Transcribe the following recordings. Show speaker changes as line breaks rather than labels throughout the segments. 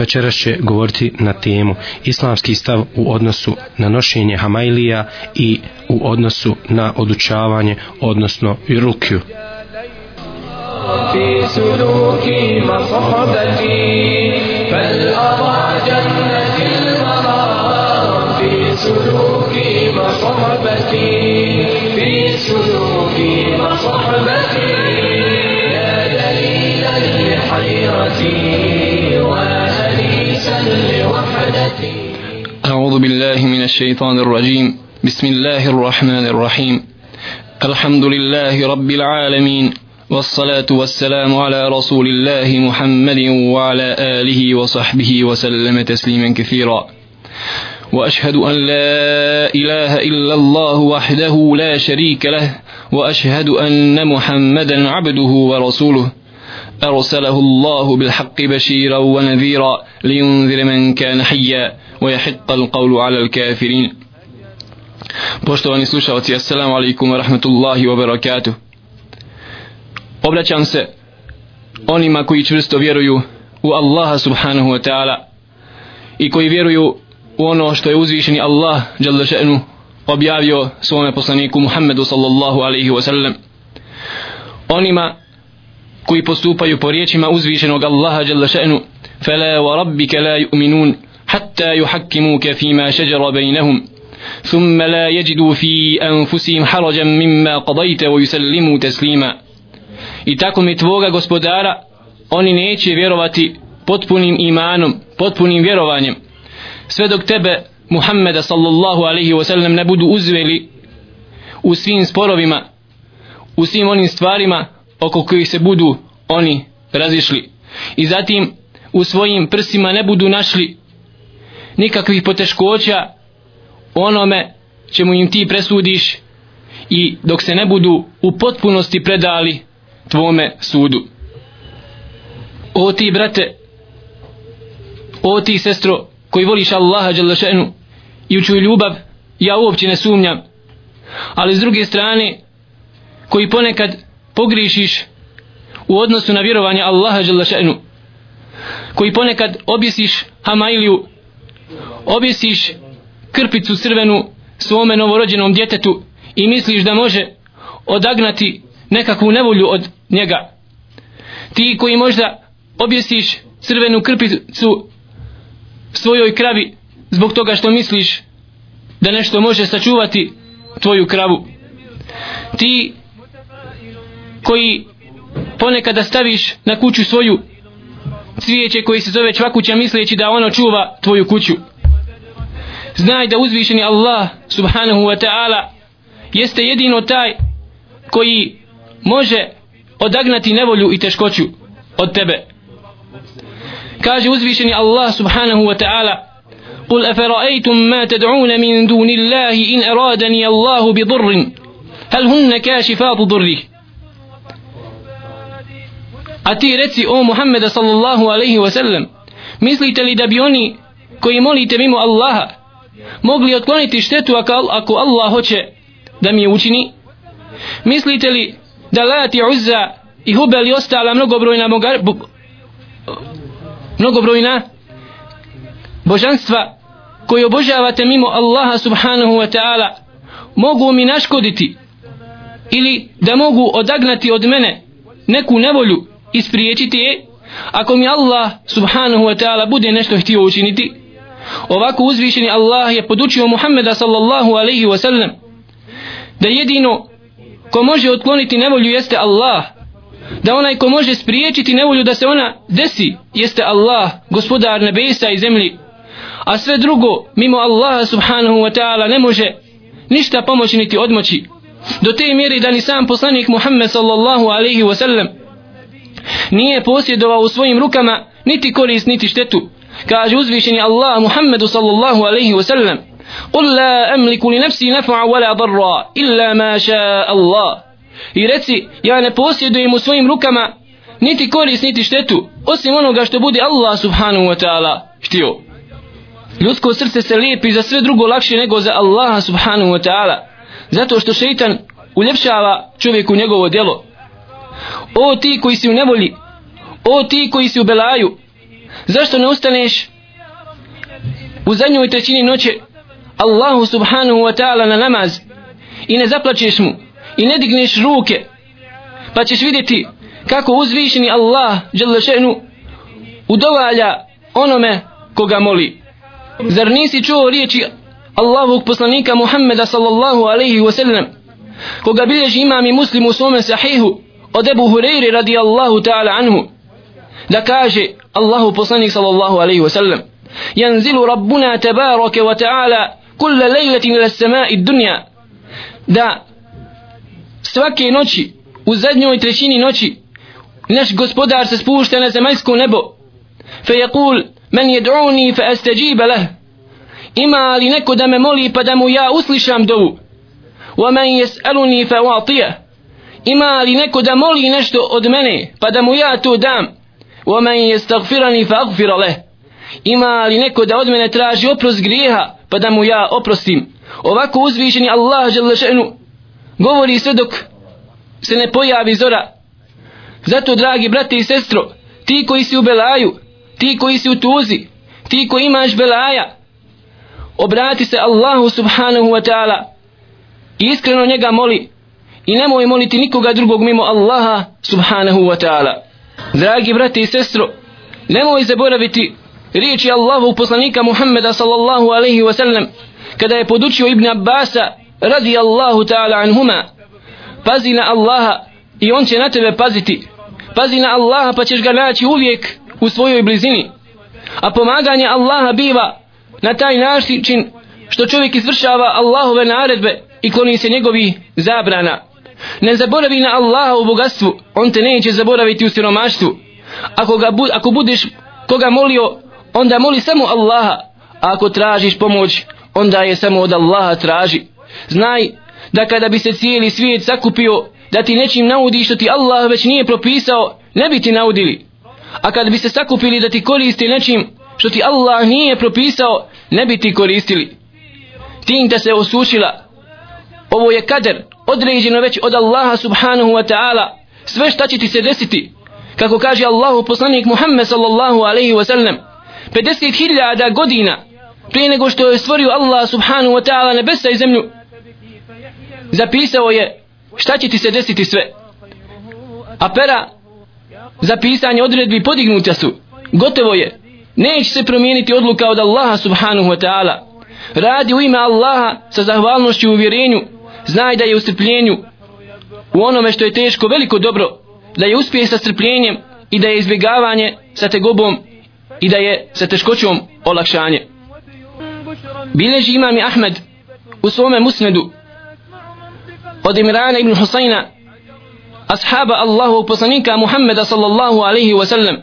večeras će govoriti na temu islamski stav u odnosu na nošenje hamailija i u odnosu na odučavanje, odnosno i rukju.
في سلوكي وصحبتي فالأرى جنة المرام في سلوكي وصحبتي في سلوكي وصحبتي
أعوذ بالله من الشيطان الرجيم. بسم الله الرحمن الرحيم. الحمد لله رب العالمين والصلاة والسلام على رسول الله محمد وعلى آله وصحبه وسلم تسليما كثيرا. وأشهد أن لا إله إلا الله وحده لا شريك له وأشهد أن محمدا عبده ورسوله. أرسله الله بالحق بشيرا ونذيرا لينذر من كان حيا ويحق القول على الكافرين Poštovani slušalci, assalamu alaikum wa rahmatullahi wa barakatuh. Obraćam se onima koji čvrsto vjeruju u Allaha subhanahu wa ta'ala i koji vjeruju u ono što je uzvišeni Allah jalla še'nu objavio svome poslaniku Muhammedu sallallahu alaihi wa sallam. Onima koji postupaju po riječima uzvišenog Allaha jalla še'nu فلا وربك لا يؤمنون حتى يحكموك فيما شجر بينهم ثم لا يجدوا في أنفسهم حرجا مما قضيت ويسلموا تسليما i tako mi tvoga gospodara oni neće vjerovati potpunim imanom, potpunim vjerovanjem sve dok tebe Muhammeda sallallahu alaihi wa sallam ne budu uzveli u svim sporovima u svim onim stvarima oko kojih se budu oni razišli i zatim u svojim prsima ne budu našli nikakvih poteškoća onome čemu im ti presudiš i dok se ne budu u potpunosti predali tvome sudu. O ti brate, o ti sestro koji voliš Allaha Đalešenu i u čuju ljubav, ja uopće ne sumnjam. Ali s druge strane, koji ponekad pogrišiš u odnosu na vjerovanje Allaha Đelešenu koji ponekad objesiš hamailiju, objesiš krpicu crvenu svome novorođenom djetetu i misliš da može odagnati nekakvu nevolju od njega. Ti koji možda objesiš crvenu krpicu svojoj kravi zbog toga što misliš da nešto može sačuvati tvoju kravu. Ti koji ponekada staviš na kuću svoju cvijeće koji se zove čvakuća misleći da ono čuva tvoju kuću. Znaj da uzvišeni Allah subhanahu wa ta'ala jeste jedino taj koji može odagnati nevolju i teškoću od tebe. Kaže uzvišeni Allah subhanahu wa ta'ala قل أفرأيتم ما تدعون من دون الله إن أرادني الله بضر هل هن كاشفات ضره A ti reci o Muhammeda sallallahu alaihi wa sallam Mislite li da bi oni koji molite mimo Allaha Mogli otkloniti štetu ako Allah hoće da mi je učini? Mislite li da Lati Uzza i Hubel i ostala mnogobrojna boga, bo, mnogobrojna božanstva koji obožavate mimo Allaha subhanahu wa ta'ala mogu mi naškoditi ili da mogu odagnati od mene neku nevolju? Ispriječiti je ako mi Allah subhanahu wa ta'ala bude nešto htio učiniti ovako uzvišeni Allah je podučio Muhammeda sallallahu alaihi wa sallam da jedino ko može otkloniti nevolju jeste Allah da onaj ko može spriječiti nevolju da se ona desi jeste Allah gospodar nebesa i zemlji. A sve drugo mimo Allaha subhanahu wa ta'ala ne može ništa pomoći niti odmoći. Do te mjeri da ni sam poslanik Muhammed sallallahu alaihi wa sallam nije posjedovao u svojim rukama niti korist niti štetu kaže uzvišeni Allah Muhammedu sallallahu alaihi wa sallam قل لا أملك لنفسي نفعا ولا ضرا إلا ما شاء الله I reci, ja ne posjedujem u svojim rukama niti koris, niti štetu, osim onoga što bude Allah subhanahu wa ta'ala htio. Ljudsko srce se lijepi za sve drugo lakše nego za Allaha subhanahu wa ta'ala, zato što šeitan uljepšava čovjeku njegovo djelo. O ti koji si u nevolji, o ti koji si u belaju, zašto ne ustaneš? U zadnjoj trećini noće Allahu subhanahu wa ta'ala na namaz i ne zaplačeš mu i ne digneš ruke pa ćeš vidjeti kako uzvišeni Allah še'nu udovalja onome koga moli. Zar nisi čuo riječi Allahog poslanika Muhammeda sallallahu alaihi wa sallam koga bilježi imam i muslim u svome sahihu? Od Ebu Hureyri radijallahu ta'ala anhu da kaže Allahu poslanik sallallahu alaihi wa sallam yanzilu rabbuna tabaraka wa ta'ala kulla lejletin ila samai dunja da svake noći u zadnjoj trećini noći naš gospodar se spušta na zemaljsko nebo. Fe jakul men jed'uni fe astajiba leh ima li neko da me moli pa da mu ja uslišam dovu? Wa men jes'aluni fe uatija ima li neko da moli nešto od mene pa da mu ja to dam? Wa men jestagfirani fe agfira leh ima li neko da od mene traži oprost grijeha pa da mu ja oprostim? Ovako uzvišeni Allah želešenu govori sve dok se ne pojavi zora. Zato dragi brate i sestro ti koji si u belaju ti koji si u tuzi ti koji imaš belaja obrati se Allahu subhanahu wa ta'ala i iskreno njega moli i nemoj moliti nikoga drugog mimo Allaha subhanahu wa ta'ala. Dragi brate i sestro nemoj zaboraviti riječi Allahu poslanika Muhammeda sallallahu alaihi wa sallam kada je podučio Ibn Abbasa radi Allahu ta'ala anhuma pazi na Allaha i on će na tebe paziti. Pazi na Allaha pa ćeš ga naći uvijek u svojoj blizini. A pomaganje Allaha biva na taj način što čovjek izvršava Allahove naredbe i kloni se njegovi zabrana ne zaboravi na Allaha u bogatstvu on te neće zaboraviti u siromaštvu. Ako, ga, ako budeš koga molio onda moli samo Allaha a ako tražiš pomoć onda je samo od Allaha traži. Znaj da kada bi se cijeli svijet sakupio da ti nečim naudi što ti Allah već nije propisao ne bi ti naudili. A kad bi se sakupili da ti koristi nečim što ti Allah nije propisao ne bi ti koristili. Tinta se osušila. Ovo je kader određeno već od Allaha subhanahu wa ta'ala sve šta će ti se desiti. Kako kaže Allahu poslanik Muhammed sallallahu alaihi wa sallam 50.000 godina prije nego što je stvorio Allah subhanahu wa ta'ala nebesa i zemlju zapisao je šta će ti se desiti sve. A pera za pisanje odredbi podignuta su. Gotovo je. Neće se promijeniti odluka od Allaha subhanahu wa ta'ala. Radi u ime Allaha sa zahvalnošću u uvjerenju znaj da je u strpljenju u onome što je teško veliko dobro da je uspije sa strpljenjem i da je izbjegavanje sa tegobom i da je sa teškoćom olakšanje bileži imam Ahmed u svome musnedu od Imrana ibn Husayna ashaba Allahu poslanika Muhammeda sallallahu alaihi wa sallam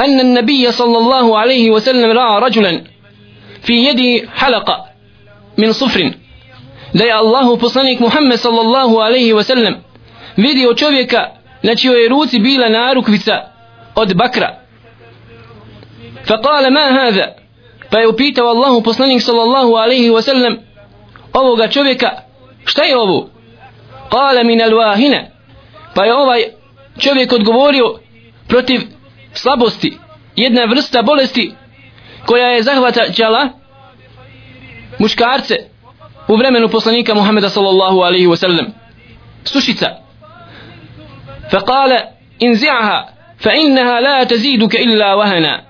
أن النبي صلى الله عليه وسلم رأى رجلا في يده حلقة من صفر da je Allahu poslanik Muhammed sallallahu alaihi wa sallam vidio čovjeka na čijoj ruci bila narukvica od bakra فقال ما هذا pa je upitao Allahu poslanik sallallahu alaihi wa sallam ovoga čovjeka šta je ovo قال من الواهنة pa je ovaj čovjek odgovorio protiv slabosti jedna vrsta bolesti koja je zahvatala muškarce u vremenu poslanika Muhammeda sallallahu alaihi wa sallam sušica فقال انزعها فإنها لا تزيدك إلا وهنا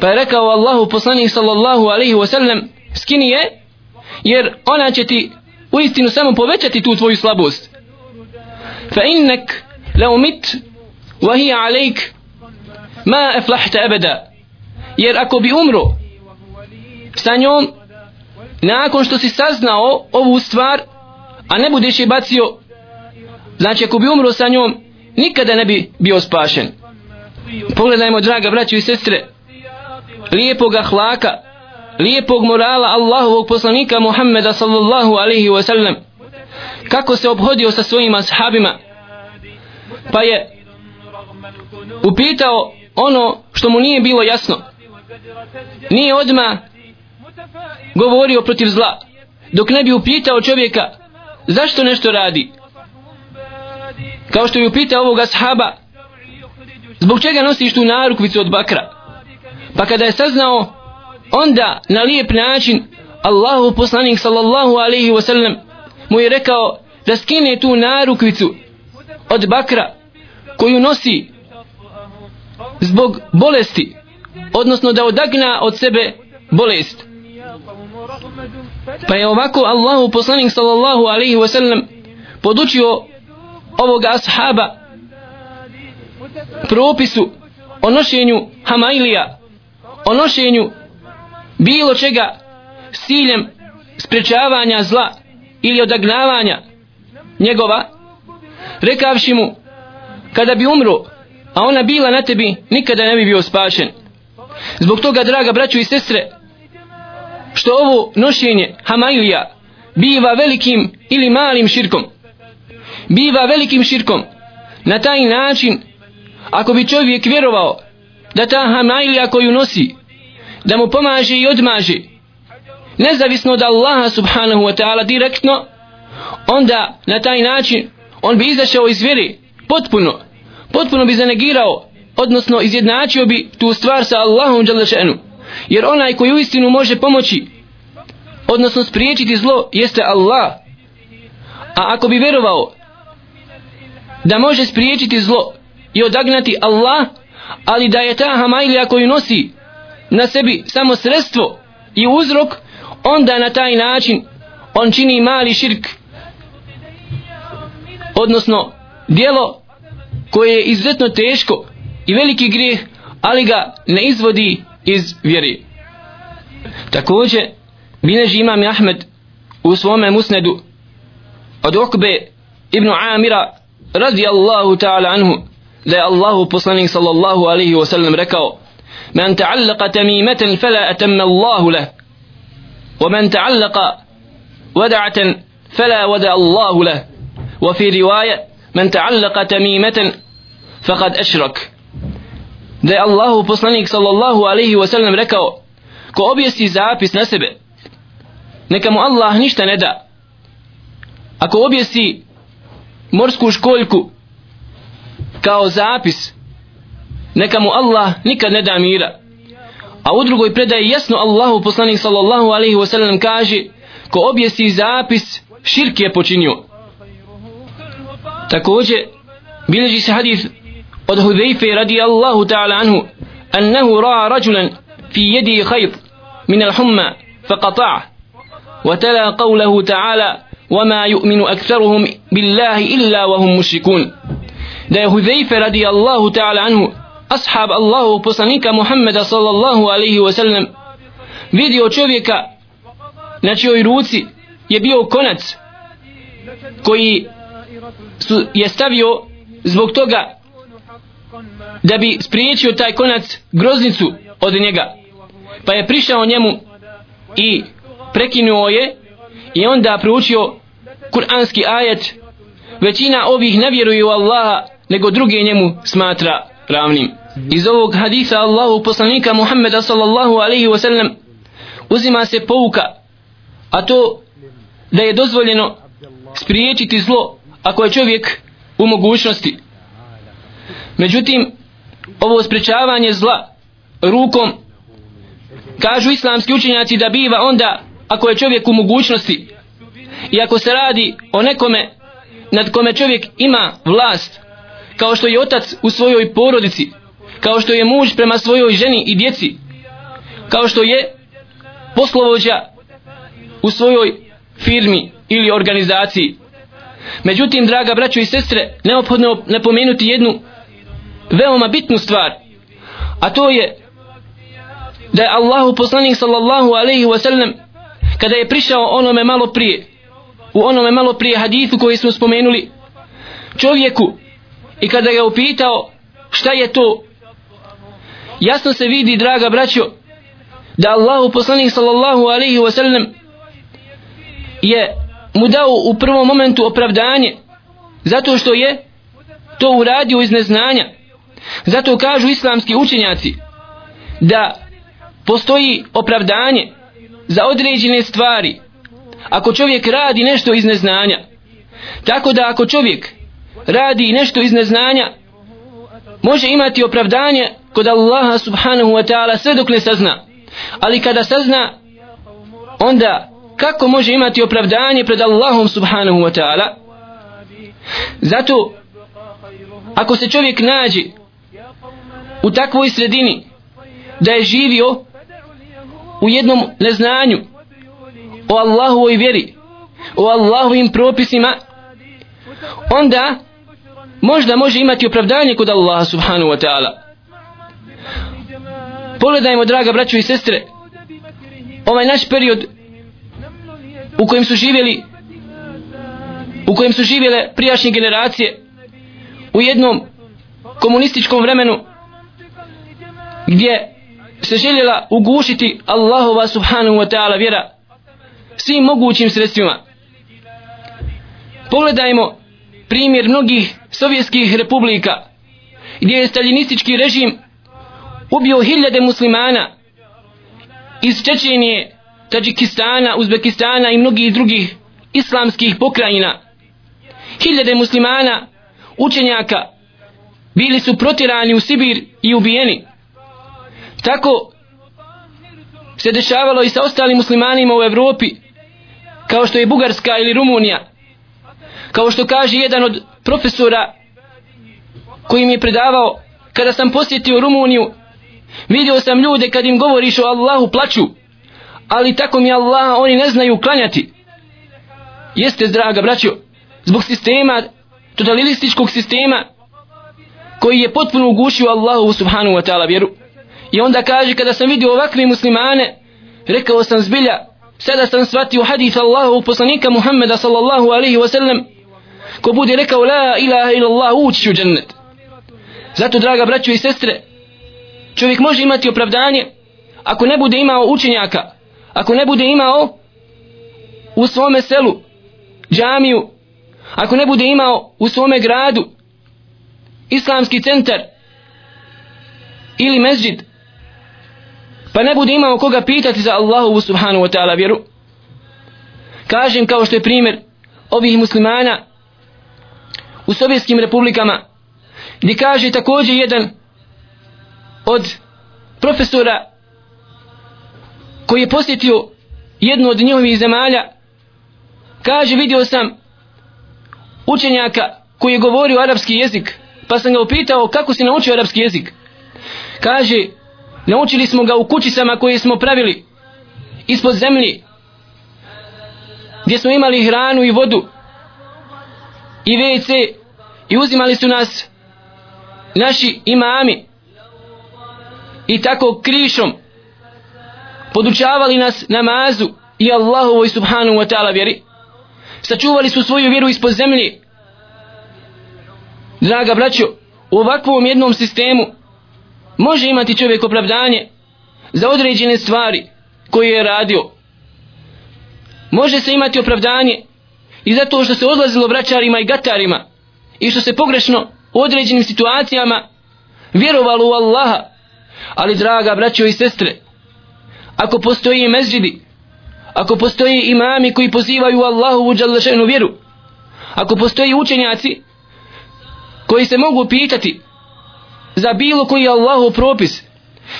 pa je rekao Allahu poslanik sallallahu alaihi wa sallam skini je jer ona će ti u istinu samo povećati tu tvoju slabost fa innak lau mit wa hiya alaik ma aflahta abada jer ako bi umro sa njom nakon što si saznao ovu stvar a ne budeš je bacio znači ako bi umro sa njom nikada ne bi bio spašen. Pogledajmo draga braćo i sestre lijepog ahlaka lijepog morala Allahovog poslanika Muhammeda sallallahu alaihi wa sallam kako se obhodio sa svojim ashabima pa je upitao ono što mu nije bilo jasno. Nije odma govorio protiv zla dok ne bi upitao čovjeka zašto nešto radi? Kao što je upitao ovoga ashaba zbog čega nosiš tu narukvicu od bakra? Pa kada je saznao onda na lijep način Allahu poslanik sallallahu alaihi wasallam mu je rekao da skine tu narukvicu od bakra koju nosi zbog bolesti odnosno da odagna od sebe bolest pa je ovako Allahu poslanik sallallahu alaihi wasallam podučio ovoga ashaba propisu o nošenju hamailija o nošenju bilo čega s ciljem sprečavanja zla ili odagnavanja njegova rekavši mu kada bi umro a ona bila na tebi nikada ne bi bio spašen. Zbog toga draga braćo i sestre što ovo nošenje hamailija biva velikim ili malim širkom. Biva velikim širkom. Na taj način ako bi čovjek vjerovao da ta hamailija koju nosi da mu pomaže i odmaže nezavisno od Allaha subhanahu wa ta'ala direktno onda na taj način on bi izašao iz vjere potpuno. Potpuno bi zanegirao odnosno izjednačio bi tu stvar sa Allahom dželešenu jer onaj koji u istinu može pomoći odnosno spriječiti zlo jeste Allah. A ako bi vjerovao da može spriječiti zlo i odagnati Allah ali da je ta hamajlija koju nosi na sebi samo sredstvo i uzrok onda na taj način on čini mali širk odnosno dijelo koje je izuzetno teško i veliki grijeh ali ga ne izvodi iz vjeri također bileži imam Ahmed u svome musnedu od Okbe ibn Amira radijallahu ta'ala anhu da je Allahu poslanik sallallahu alaihi wa sallam rekao من تعلق تميمة فلا أتم الله له ومن تعلق ودعة فلا ودع الله له وفي رواية من تعلق تميمة فقد أشرك da je Allahu poslanik sallallahu alaihi wa sallam rekao ko objesi zapis na sebe neka mu Allah ništa ne da. Ako objesi morsku školjku kao zapis neka mu Allah nikad ne da mira. A u drugoj predaji jasno Allahu poslanik sallallahu alaihi wa sallam kaže ko objesi zapis širk je počinio. Također bilježi se hadith Hudejfe radi Allahu ta'ala anhu annahu ra'a rajulan fi jedi khayt min al-humma faqata'a وتلا قوله تعالى وما يؤمن أكثرهم بالله إلا وهم مشركون da je Hudejfe radi Allahu ta'ala anhu ashab Allahu poslanika Muhammeda sallallahu alaihi wa sallam vidio čovjeka na čijoj ruci je bio konac koji su, je stavio zbog toga da bi spriječio taj konac groznicu od njega. Pa je prišao njemu i prekinuo je i onda proučio kuranski ajet. Većina ovih ne vjeruju Allaha nego druge njemu smatra ravnim. Iz ovog hadisa Allahu poslanika Muhammeda sallallahu alaihi wasallam uzima se pouka a to da je dozvoljeno spriječiti zlo ako je čovjek u mogućnosti. Međutim ovo spriječavanje zla rukom kažu islamski učenjaci da biva onda ako je čovjek u mogućnosti. I ako se radi o nekome nad kome čovjek ima vlast kao što je otac u svojoj porodici kao što je muž prema svojoj ženi i djeci kao što je poslovođa u svojoj firmi ili organizaciji. Međutim draga braćo i sestre neophodno napomenuti jednu veoma bitnu stvar a to je da je Allahu poslanik sallallahu alaihi wa sallam kada je prišao onome malo prije u onome malo prije hadithu koji smo spomenuli čovjeku i kada ga upitao šta je to jasno se vidi draga braćo da Allahu poslanik sallallahu alaihi wa sallam je mu dao u prvom momentu opravdanje zato što je to uradio iz neznanja zato kažu islamski učenjaci da postoji opravdanje za određene stvari ako čovjek radi nešto iz neznanja tako da ako čovjek radi nešto iz neznanja može imati opravdanje kod Allaha subhanahu wa ta'ala sve dok ne sazna. Ali kada sazna, onda kako može imati opravdanje pred Allahom subhanahu wa ta'ala? Zato, ako se čovjek nađe u takvoj sredini da je živio u jednom neznanju o Allahovoj vjeri, o Allahovim propisima, onda možda može imati opravdanje kod Allaha subhanahu wa ta'ala. Pogledajmo, draga braćo i sestre, ovaj naš period u kojem su živjeli u kojem su živjele prijašnje generacije u jednom komunističkom vremenu gdje se željela ugušiti Allahova subhanahu wa ta'ala vjera svim mogućim sredstvima. Pogledajmo primjer mnogih sovjetskih republika gdje je staljinistički režim ubio hiljade muslimana iz Čečenije, Tadžikistana, Uzbekistana i mnogih drugih islamskih pokrajina. Hiljade muslimana, učenjaka, bili su protirani u Sibir i ubijeni. Tako se dešavalo i sa ostalim muslimanima u Evropi, kao što je Bugarska ili Rumunija. Kao što kaže jedan od profesora koji mi je predavao, kada sam posjetio Rumuniju, vidio sam ljude kad im govoriš o Allahu plaću, ali tako mi Allah oni ne znaju klanjati. Jeste, draga braćo, zbog sistema, totalističkog sistema, koji je potpuno ugušio Allahu subhanahu wa ta'ala vjeru. I onda kaže kada sam vidio ovakve muslimane, rekao sam zbilja, sada sam shvatio hadith Allahu poslanika Muhammeda sallallahu alaihi wa sallam, ko bude rekao la ilaha ila Allah ući u džennet. Zato draga braćo i sestre, čovjek može imati opravdanje ako ne bude imao učenjaka, ako ne bude imao u svome selu džamiju, ako ne bude imao u svome gradu islamski centar ili mezđid, pa ne bude imao koga pitati za Allahu subhanahu wa ta'ala vjeru, kažem kao što je primjer ovih muslimana u sovjetskim republikama, gdje kaže također jedan od profesora koji je posjetio jednu od njihovih zemalja, kaže vidio sam učenjaka koji je govorio arapski jezik, pa sam ga upitao kako si naučio arapski jezik. Kaže, naučili smo ga u kućicama koje smo pravili ispod zemlji, gdje smo imali hranu i vodu i WC i uzimali su nas naši imami i tako krišom podučavali nas namazu i Allahovoj subhanahu wa ta'ala vjeri. Sačuvali su svoju vjeru ispod zemlje. Draga braćo u ovakvom jednom sistemu može imati čovjek opravdanje za određene stvari koje je radio. Može se imati opravdanje i zato što se odlazilo vraćarima i gatarima i što se pogrešno u određenim situacijama vjerovalo u Allaha. Ali draga braćo i sestre ako postoji mezđidi ako postoji imami koji pozivaju Allahu u džalašenu vjeru ako postoji učenjaci koji se mogu pitati za bilo koji Allahu propis.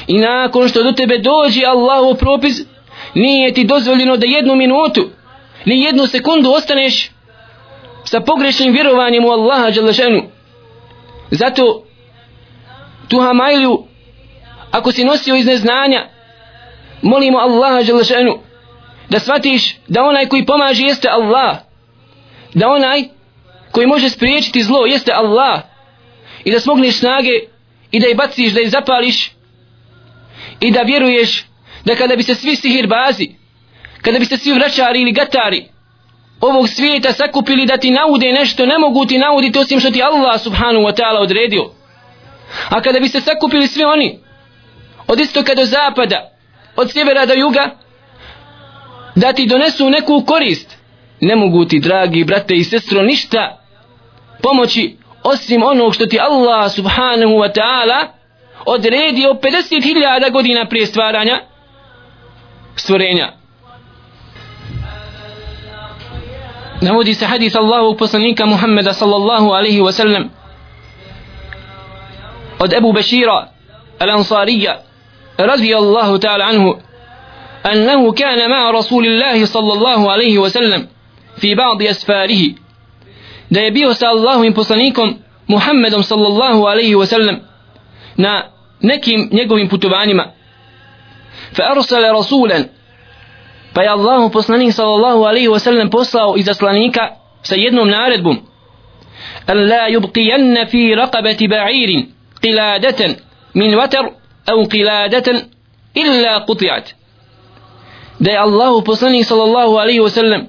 I nakon što do tebe dođe Allahu propis nije ti dozvoljeno da jednu minutu ni jednu sekundu ostaneš sa pogrešnim vjerovanjem u Allaha Đalešanu. Zato tu hamajlju ako si nosio iz neznanja molimo Allaha Đalešanu da shvatiš da onaj koji pomaže jeste Allah da onaj koji može spriječiti zlo jeste Allah i da smogneš snage i da ih baciš da ih zapališ. I da vjeruješ da kada bi se svi sihirbazi kada bi se svi vraćari ili gatari ovog svijeta sakupili da ti naude nešto ne mogu ti nauditi osim što ti Allah subhanahu wa ta'ala odredio. A kada bi se sakupili svi oni od istoka do zapada od sjevera do juga da ti donesu neku korist ne mogu ti dragi brate i sestro ništa pomoći osim onog što ti Allah subhanahu wa ta'ala odredio 50.000 godina prije stvaranja stvorenja navodi se hadis Allahu poslanika Muhammeda sallallahu alaihi wa sallam od Ebu Bešira الأنصاري رضي الله تعالى عنه أنه كان مع رسول الله صلى الله عليه وسلم في بعض أسفاره da je bio sa Allahovim poslanikom Muhammedom sallallahu alaihi wa sallam na nekim njegovim putovanjima. Fa arsala rasulan pa je Allahu poslanik sallallahu alaihi wa sallam poslao izaslanika sa jednom naredbom. An la yubqiyanna fi raqabati ba'irin qiladatan min watar au qiladatan illa quti'at. Da je Allahu poslanik sallallahu alaihi wa sallam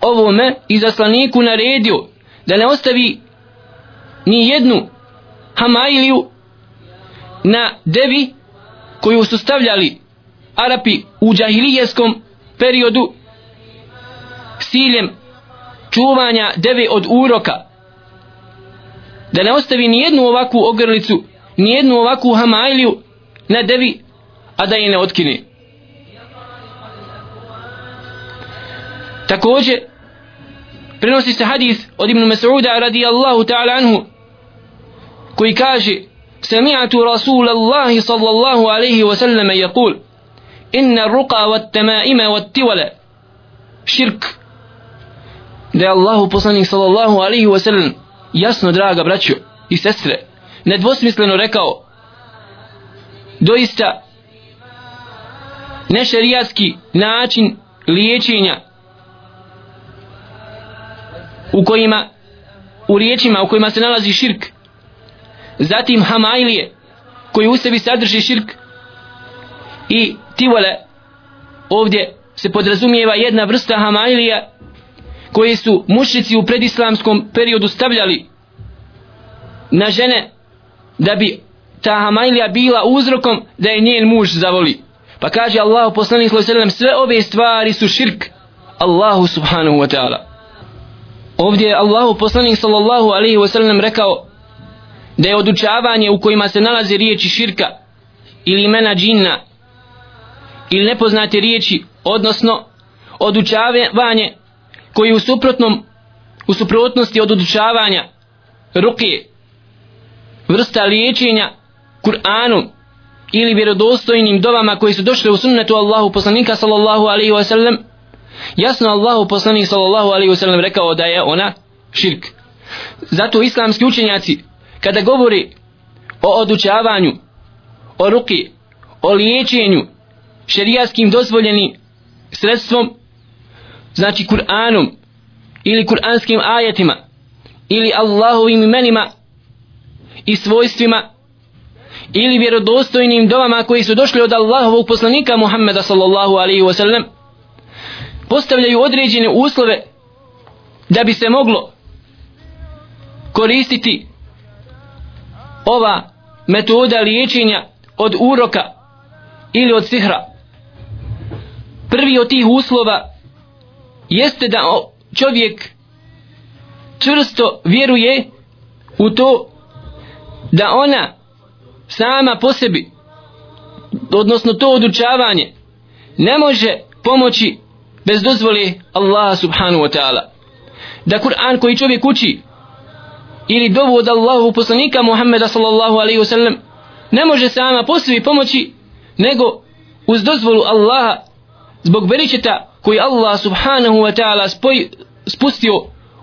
ovome izaslaniku naredio da ne ostavi ni jednu hamailiju na devi koju su stavljali Arapi u džahilijeskom periodu s ciljem čuvanja deve od uroka. Da ne ostavi ni jednu ovakvu ogrlicu ni jednu ovakvu hamailiju na devi a da je ne otkine. Također prenosi se hadis od Ibn Mas'uda radijallahu ta'ala anhu koji kaže Sami'atu Rasulallahi sallallahu alaihi wa sallam yaqul inna ruqa wat tamaima wat tiwala širk. Da je Allahu poslanik sallallahu alaihi wa sallam jasno draga braćo i sestre nedvosmisleno rekao doista nešerijatski način liječenja u kojima u riječima u kojima se nalazi širk. Zatim hamailije koji u sebi sadrži širk. I tivole ovdje se podrazumijeva jedna vrsta hamailija koji su mušici u predislamskom periodu stavljali na žene da bi ta hamailija bila uzrokom da je njen muž zavoli. Pa kaže Allah poslanik sve ove stvari su širk. Allahu subhanahu wa ta'ala ovdje je Allahu poslanik sallallahu alaihi wa sallam rekao da je odučavanje u kojima se nalaze riječi širka ili imena džinna ili nepoznate riječi odnosno odučavanje koji u suprotnom u suprotnosti od odučavanja ruke vrsta liječenja Kur'anu ili vjerodostojnim dovama koji su došli u sunnetu Allahu poslanika sallallahu alaihi wa sallam jasno Allahu poslanik sallallahu alaihi wasallam rekao da je ona širk. Zato islamski učenjaci kada govori o odučavanju o ruki o liječenju šerijaskim dozvoljenim sredstvom znači Kur'anom ili kur'anskim ajetima ili Allahovim imenima i svojstvima ili vjerodostojnim dovama koji su došli od Allahovog poslanika Muhammeda sallallahu alaihi wasallam postavljaju određene uslove da bi se moglo koristiti ova metoda liječenja od uroka ili od sihra. Prvi od tih uslova jeste da čovjek čvrsto vjeruje u to da ona sama po sebi odnosno to odučavanje ne može pomoći bez dozvole Allaha subhanahu wa ta'ala. Da Kur'an koji čovjek uči ili dovu od Allahu poslanika Muhammeda sallallahu alaihi wa sallam ne može sama po pomoći nego uz dozvolu Allaha zbog beričeta koji Allah subhanahu wa ta'ala spustio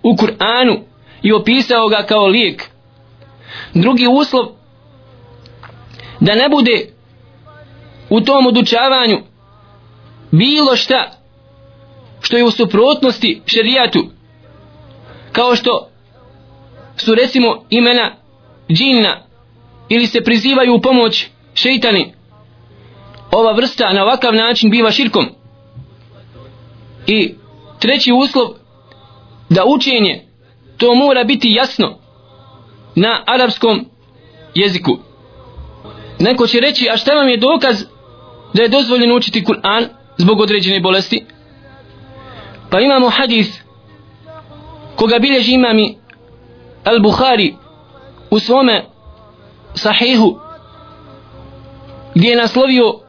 u Kur'anu i opisao ga kao lijek. Drugi uslov da ne bude u tom odučavanju bilo šta što je u suprotnosti šerijatu. Kao što su recimo imena džinna ili se prizivaju u pomoć šeitani. Ova vrsta na ovakav način biva širkom. I treći uslov da učenje to mora biti jasno na arapskom jeziku. Neko će reći a šta vam je dokaz da je dozvoljeno učiti Kur'an zbog određene bolesti? Pa imamo hadis koga bilježi imami Al-Bukhari u svome sahihu gdje je naslovio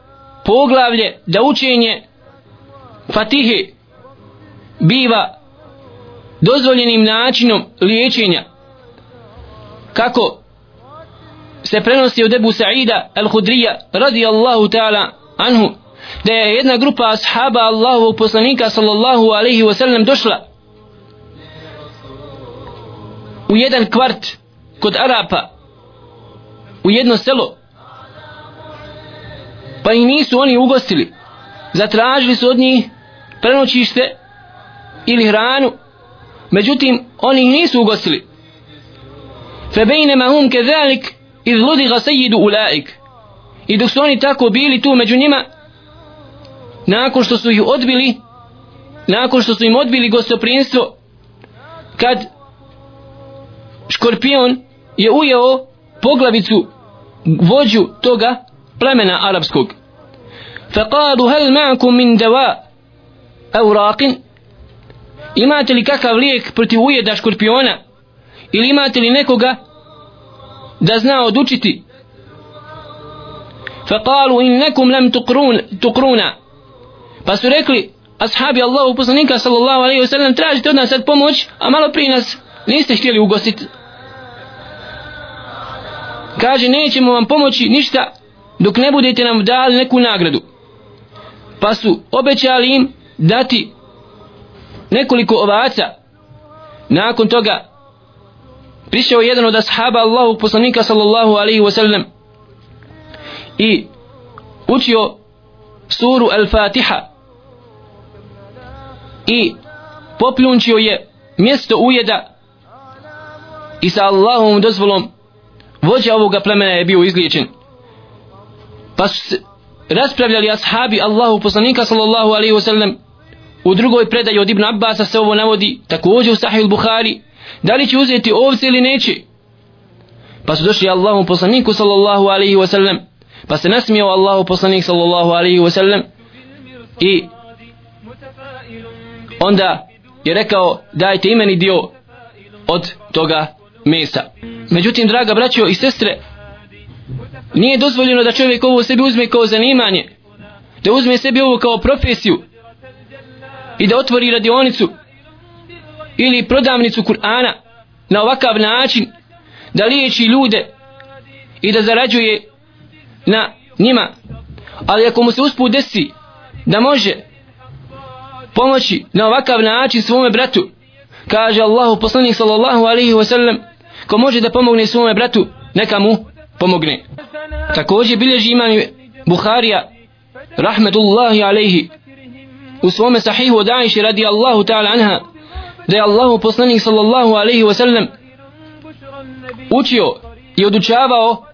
poglavlje da učenje Fatihe biva dozvoljenim načinom liječenja. Kako se prenosi od Ebu Sa'ida al-Hudrija radijallahu ta'ala anhu da je jedna grupa ashaba Allahovog poslanika sallallahu alaihi wa sallam došla u jedan kvart kod Arapa u jedno selo. Pa i nisu oni ugostili. Zatražili su od njih prenoćište ili hranu. Međutim oni ih nisu ugostili. فبينما هم كذلك إذ لدغ سيد أولئك i dok su oni tako bili tu među njima nakon što su ih odbili nakon što su im odbili gostoprinstvo kad škorpion je ujeo poglavicu vođu toga plemena arapskog فقالوا هل معكم من دواء أو راق imate li kakav lijek protiv ujeda škorpiona ili imate li nekoga da zna odučiti فقالوا إنكم لم تقرون تقرونا pa su rekli ashabi Allahu poslanika sallallahu alaihi wasallam tražite od nas sad pomoć a malo prije nas niste htjeli ugostiti kaže nećemo vam pomoći ništa dok ne budete nam dali neku nagradu. Pa su obećali im dati nekoliko ovaca. Nakon toga prišao jedan od ashaba Allahu poslanika sallallahu alaihi wasallam i učio suru Al-Fatiha. I popljunčio je mjesto ujeda i sa Allahovom dozvolom vođa ovoga plemena je bio izliječen. Pa su raspravljali ashabi Allahu poslanika sallallahu alaihi wasallam. U drugoj predaji od Ibn Abbasa se ovo navodi također u Sahih Bukhari. Da li će uzeti ovce ili neće? Pa su došli Allahu poslaniku sallallahu alaihi wasallam pa se nasmijao Allahu poslanik sallallahu alaihi wasallam i onda je rekao dajte imeni dio od toga mesa međutim draga braćo i sestre nije dozvoljeno da čovjek ovo sebi uzme kao zanimanje da uzme sebi ovo kao profesiju i da otvori radionicu ili prodavnicu Kur'ana na ovakav način da liječi ljude i da zarađuje na njima. Ali ako mu se usput desi da može pomoći na ovakav način svome bratu kaže Allahu poslanik sallallahu alaihi wa sallam ko može da pomogne svome bratu neka mu pomogne. Također bilježi imam Buharija rahmetullahi alaihi u svome sahihu od Aisha radi Allahu ta'ala anha da je Allahu poslanik sallallahu alaihi wa sallam učio i odučavao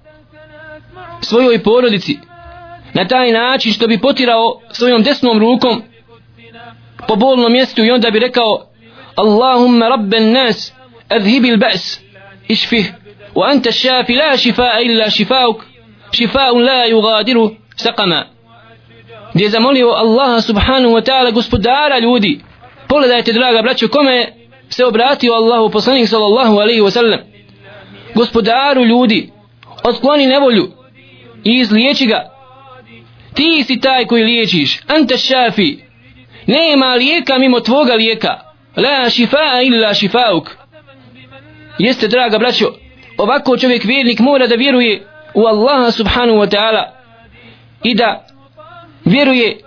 svojoj porodici na taj način što bi potirao svojom desnom rukom po bolnom mjestu i onda bi rekao Allahumma rabben nas adhibil ba's išfih wa anta šafi la šifaa illa šifauk šifaun la yugadiru saqama. Gdje je zamolio Allaha subhanahu wa ta'ala gospodara ljudi pogledajte draga braćo kome se obratio Allahu poslanik sallallahu alaihi wa sallam. Gospodaru ljudi otkloni nevolju i izliječi ga. Ti si taj koji liječiš. Anta šafi. Nema lijeka mimo tvoga lijeka. La šifa illa šifauk. Jeste draga braćo ovako čovjek vjernik mora da vjeruje u Allaha subhanahu wa ta'ala i da vjeruje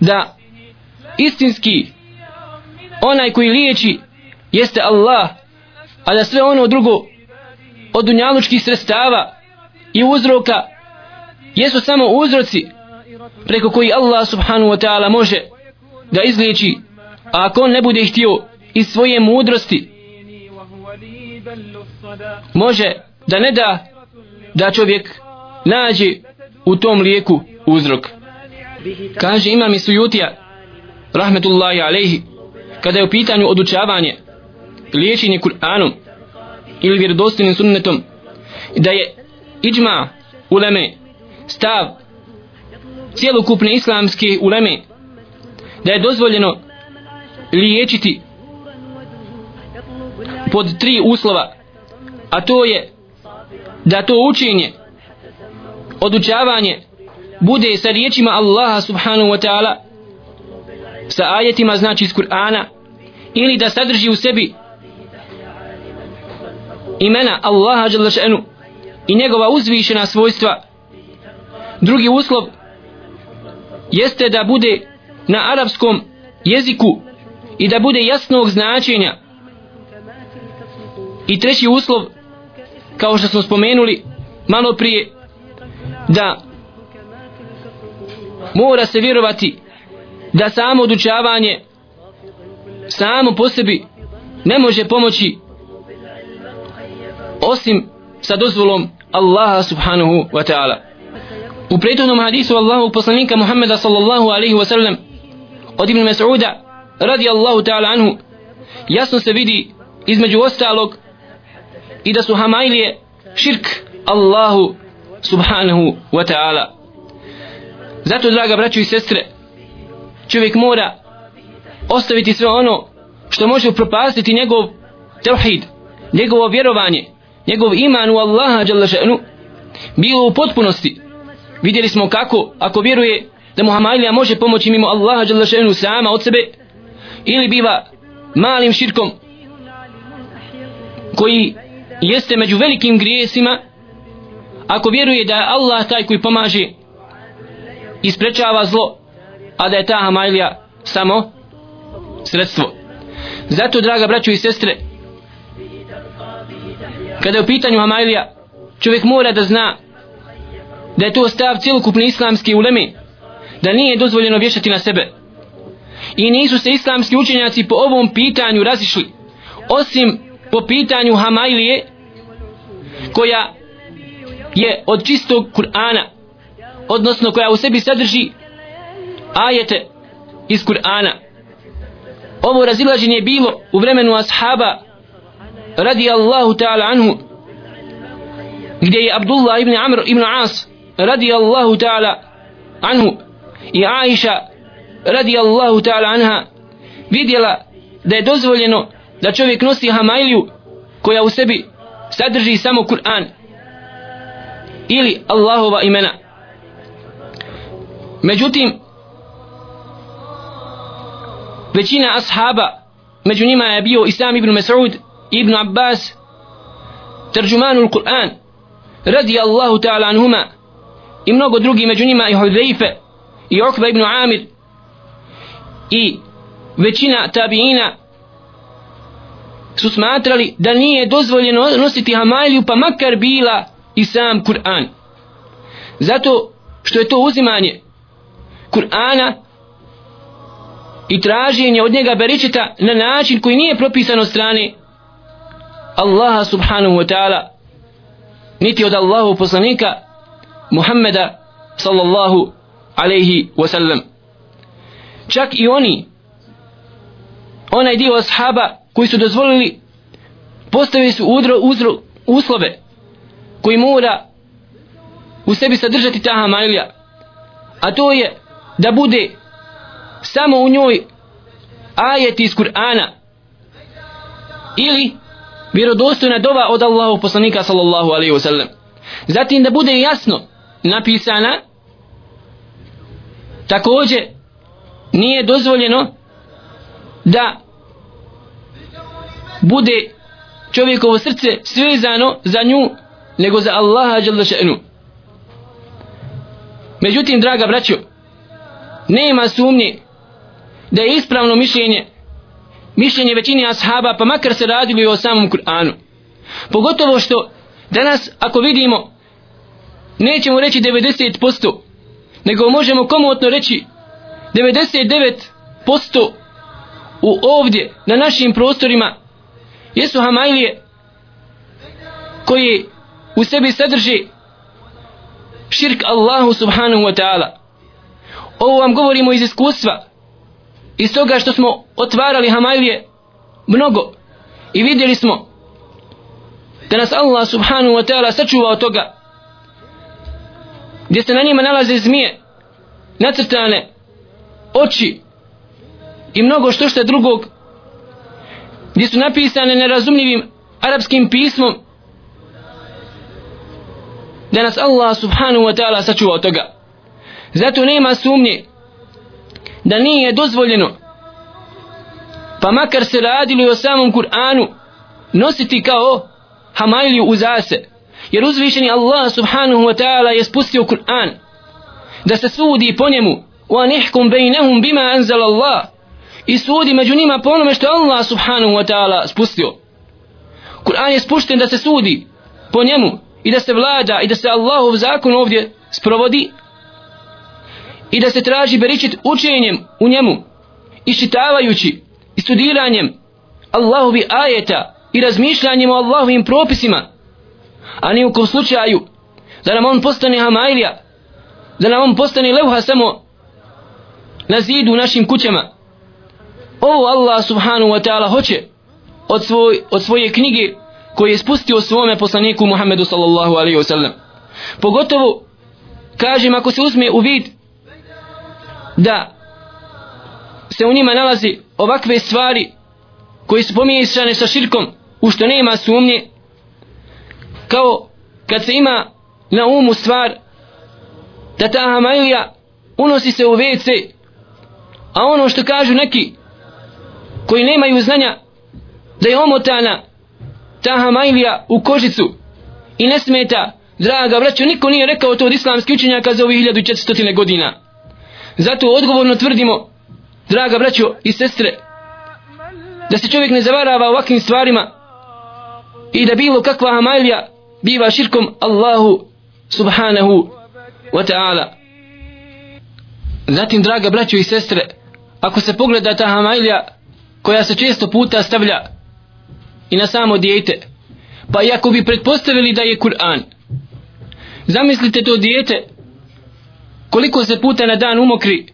da istinski onaj koji liječi jeste Allah a da sve ono drugo od dunjalučkih sredstava i uzroka jesu samo uzroci preko koji Allah subhanahu wa ta'ala može da izliječi a ako on ne bude htio iz svoje mudrosti može da ne da da čovjek nađe u tom lijeku uzrok. Kaže imam i sujutija rahmetullahi alejhi kada je u pitanju odučavanje liječenje Kur'anom ili vjerodostinim sunnetom da je iđma uleme stav cijelokupne islamske uleme da je dozvoljeno liječiti pod tri uslova a to je da to učenje odučavanje bude sa riječima Allaha subhanahu wa ta'ala sa ajetima znači iz Kur'ana ili da sadrži u sebi imena Allaha dželle še'nu i njegova uzvišena svojstva drugi uslov jeste da bude na arapskom jeziku i da bude jasnog značenja. I treći uslov kao što smo spomenuli malo prije da mora se vjerovati da samo odučavanje samo po sebi ne može pomoći osim sa dozvolom Allaha subhanahu wa ta'ala u prethodnom hadisu Allahu poslanika Muhammeda sallallahu alaihi wa sallam od Ibn Mas'uda radi Allahu ta'ala anhu jasno se vidi između ostalog i da su Hamailije širk Allahu subhanahu wa ta'ala. Zato draga braćo i sestre čovjek mora ostaviti sve ono što može propastiti njegov tevhid njegovo vjerovanje njegov iman u Allaha jalla bilo u potpunosti vidjeli smo kako ako vjeruje da Muhammadija može pomoći mimo Allaha Đalešenu sama od sebe ili biva malim širkom koji jeste među velikim grijesima ako vjeruje da je Allah taj koji pomaže i sprečava zlo a da je ta Hamailija samo sredstvo. Zato draga braćo i sestre kada je u pitanju Hamailija čovjek mora da zna da je to stav cijelokupne islamske uleme da nije dozvoljeno vješati na sebe. I nisu se islamski učenjaci po ovom pitanju razišli osim po pitanju Hamailije koja je od čistog Kur'ana odnosno koja u sebi sadrži ajete iz Kur'ana. Ovo razilaženje je bilo u vremenu ashaba radi Allahu ta'ala anhu gdje je Abdullah ibn Amr ibn As radi Allahu ta'ala anhu i Aisha radi Allahu ta'ala anha vidjela da je dozvoljeno da čovjek nosi hamailiju koja u sebi sadrži samo Kur'an ili Allahova imena. Međutim većina ashaba među njima je bio Islam ibn Mas'ud ibn Abbas terđumanul Kur'an radi Allahu ta'ala anhuma i mnogo drugi među njima i Huzeife i Ukba ibn Amir i većina tabiina su smatrali da nije dozvoljeno nositi hamaliju pa makar bila i sam Kur'an. Zato što je to uzimanje Kur'ana i traženje od njega beričeta na način koji nije propisan od strane Allaha subhanahu wa ta'ala niti od Allahu poslanika Muhammeda sallallahu alaihi wasallam. čak i oni onaj dio ashaba koji su dozvolili postavili su udro, uzro, uslove koji mora u sebi sadržati ta hamalija a to je da bude samo u njoj ajeti iz Kur'ana ili vjerodostojna dova od Allahu poslanika sallallahu alaihi wasallam zatim da bude jasno napisana također nije dozvoljeno da bude čovjekovo srce svezano za nju nego za Allaha jalla še'nu. Međutim draga braćo nema sumnje da je ispravno mišljenje mišljenje većini ashaba pa makar se radili o samom Kur'anu. Pogotovo što danas ako vidimo nećemo reći 90% nego možemo komotno reći 99% u ovdje na našim prostorima. Jesu Hamajlije koji u sebi sadrži širk Allahu subhanahu wa ta'ala. Ovo vam govorimo iz iskustva iz toga što smo otvarali Hamajlije mnogo i vidjeli smo da nas Allah subhanahu wa ta'ala sačuva od toga gdje se na njima nalaze zmije nacrtane oči i mnogo što što drugog gdje su napisane nerazumljivim arapskim pismom da nas Allah subhanahu wa ta'ala sačuva od toga. Zato nema sumnje da nije dozvoljeno pa makar se radili o samom Kur'anu nositi kao hamajliju u zase. Jer uzvišeni Allah subhanahu wa ta'ala je spustio Kur'an da se sudi po njemu. Wa nihkum bejnehum bima anzal Allah. I sudi među njima po onome što Allah subhanahu wa ta'ala spustio. Kur'an je spušten da se sudi po njemu i da se vlada i da se Allahov zakon ovdje sprovodi i da se traži beričit učenjem u njemu iščitavajući i studiranjem Allahovi ajeta i razmišljanjem o Allahovim propisima a ni u kom slučaju da nam on postane hamailija da nam on postane levha samo na zidu u našim kućama. Ovo Allah subhanahu wa ta'ala hoće od, svoj, od svoje knjige koje je spustio svome poslaniku Muhammedu sallallahu alaihi wa sallam. Pogotovo kažem ako se uzme u vid da se u njima nalazi ovakve stvari koji su pomiješane sa širkom u što nema sumnje kao kad se ima na umu stvar da ta hamajlija unosi se u WC a ono što kažu neki koji nemaju znanja da je omotana ta hamajlija u kožicu i ne smeta draga braćo niko nije rekao to od islamskih učenjaka za ovih 1400 godina. Zato odgovorno tvrdimo draga braćo i sestre da se čovjek ne zavarava ovakvim stvarima i da bilo kakva hamajlija biva širkom Allahu subhanahu wa ta'ala. Zatim draga braćo i sestre ako se pogleda ta hamajlja koja se često puta stavlja i na samo dijete pa i ako bi pretpostavili da je Kur'an zamislite to dijete koliko se puta na dan umokri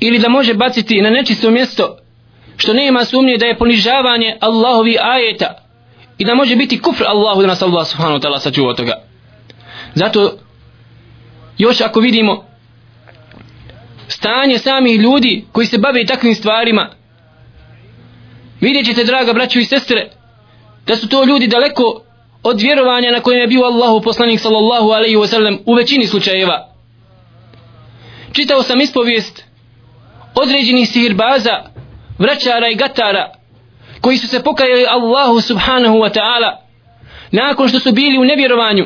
ili da može baciti na nečisto mjesto što nema sumnje da je ponižavanje Allahovi ajeta i da može biti kufr Allahu da nas Allah subhanahu wa ta'ala sačuva od toga. Zato još ako vidimo stanje samih ljudi koji se bave takvim stvarima vidjet ćete draga braćo i sestre da su to ljudi daleko od vjerovanja na kojem je bio Allahu poslanik sallallahu alaihi wa sallam u većini slučajeva. Čitao sam ispovijest određenih sihirbaza vraćara i gatara koji su se pokajali Allahu subhanahu wa ta'ala nakon što su bili u nevjerovanju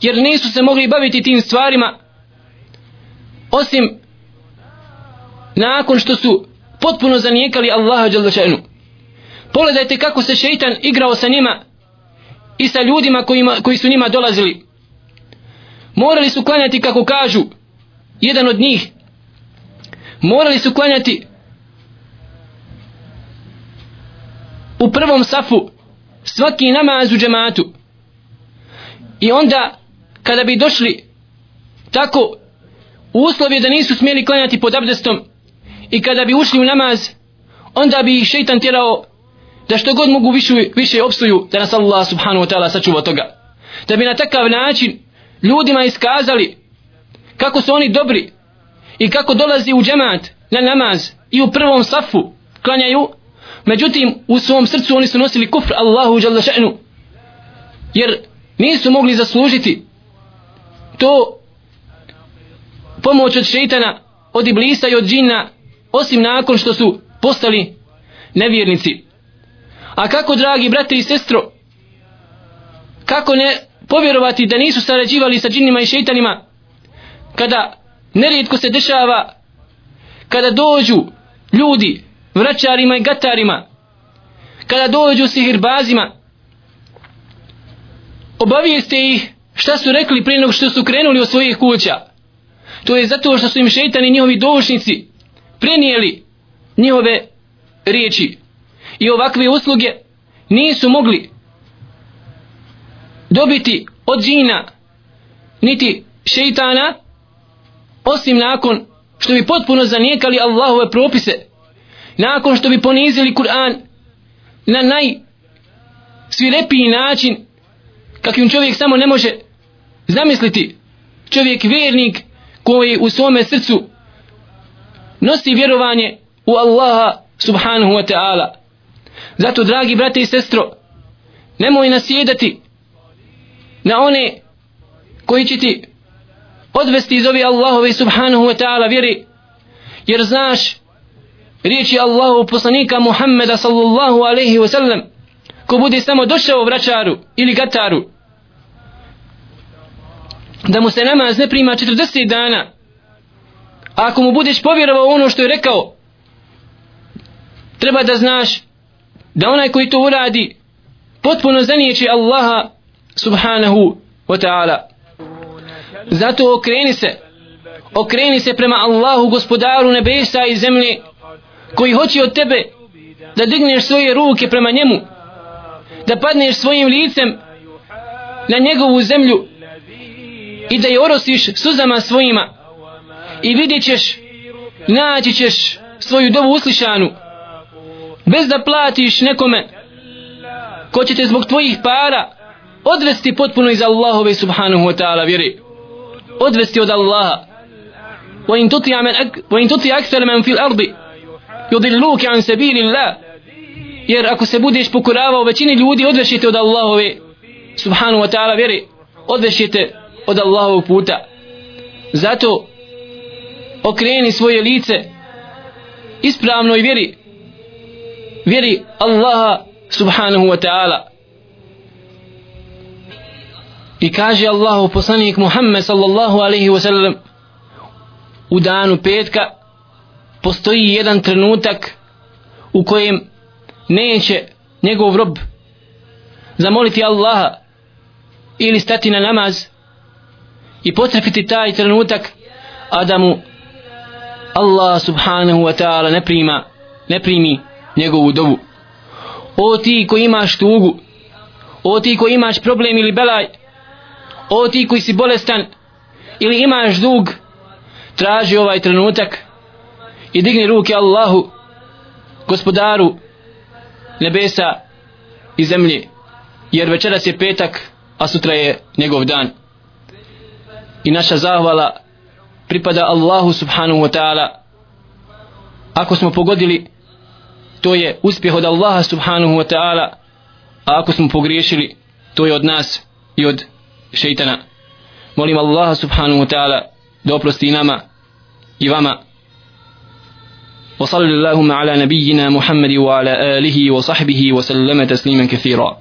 jer nisu se mogli baviti tim stvarima osim nakon što su potpuno zanijekali Allaha Đaldašanu pogledajte kako se šeitan igrao sa njima i sa ljudima kojima, koji su njima dolazili. Morali su klanjati kako kažu jedan od njih. Morali su klanjati u prvom safu svaki namaz u džematu. I onda kada bi došli tako uslov je da nisu smjeli klanjati pod abdestom i kada bi ušli u namaz onda bi ih šeitan tjerao da što god mogu više, više obstuju da nas Allah subhanahu wa ta'ala sačuva toga. Da bi na takav način ljudima iskazali kako su oni dobri i kako dolazi u džemat na namaz i u prvom safu klanjaju međutim u svom srcu oni su nosili kufr Allahu jalla še'nu. Jer nisu mogli zaslužiti to pomoć od šeitana od iblisa i od džina osim nakon što su postali nevjernici. A kako dragi brate i sestro kako ne povjerovati da nisu sarađivali sa džinima i šeitanima kada nerijetko se dešava kada dođu ljudi vraćarima i gatarima. Kada dođu sihirbazima obavijeste ih šta su rekli prije nego što su krenuli od svojih kuća. To je zato što su im šeitani njihovi doušnici prenijeli njihove riječi. I ovakve usluge nisu mogli dobiti od džina niti šeitana osim nakon što bi potpuno zanijekali Allahove propise nakon što bi ponizili Kur'an na naj svirepiji način kakvim čovjek samo ne može zamisliti čovjek vjernik koji u svome srcu nosi vjerovanje u Allaha subhanahu wa ta'ala. Zato dragi brate i sestro nemoj nasjedati na one koji će ti odvesti iz ove Allahove subhanahu wa ta'ala vjeri jer znaš riječi Allahu poslanika Muhammeda sallallahu alaihi wa sallam ko bude samo došao vraćaru ili gataru da mu se namaz ne prima 40 dana a ako mu budeš povjerovao ono što je rekao treba da znaš da onaj koji to uradi potpuno zanijeći Allaha subhanahu wa ta'ala. Zato okreni se okreni se prema Allahu gospodaru nebesa i zemlje koji hoće od tebe da digneš svoje ruke prema njemu da padneš svojim licem na njegovu zemlju i da je orosiš suzama svojima i vidjet ćeš naći ćeš svoju dovu uslišanu bez da platiš nekome ko će te zbog tvojih para odvesti potpuno iz Allahove subhanahu wa ta'ala vjeri odvesti od Allaha وإن تطيع من أك... وإن تطيع أكثر من في الأرض yudilluke an sabilillah jer ako se budeš pokoravao većini ljudi odvešite od Allahove subhanu wa ta'ala vjeri odvešite od Allahovog puta. Zato okreni svoje lice ispravno i vjeri. Vjeri Allaha subhanahu wa ta'ala. I kaže Allahu poslanik Muhammed sallallahu alaihi wa sallam u danu petka postoji jedan trenutak u kojem neće njegov rob zamoliti Allaha ili stati na namaz i potrefiti taj trenutak a da mu Allah subhanahu wa ta'ala ne prima ne primi njegovu dovu. O ti koji imaš tugu o ti koji imaš problem ili belaj o ti koji si bolestan ili imaš dug traži ovaj trenutak i digni ruke Allahu gospodaru nebesa i zemlje jer večeras je petak a sutra je njegov dan. I naša zahvala pripada Allahu subhanahu wa ta'ala. Ako smo pogodili to je uspjeh od Allaha subhanahu wa ta'ala a ako smo pogriješili to je od nas i od šeitana. Molim Allaha subhanahu wa ta'ala da oprosti nama i vama. وصلى اللهم على نبينا محمد وعلى آله وصحبه وسلم تسليما كثيرا.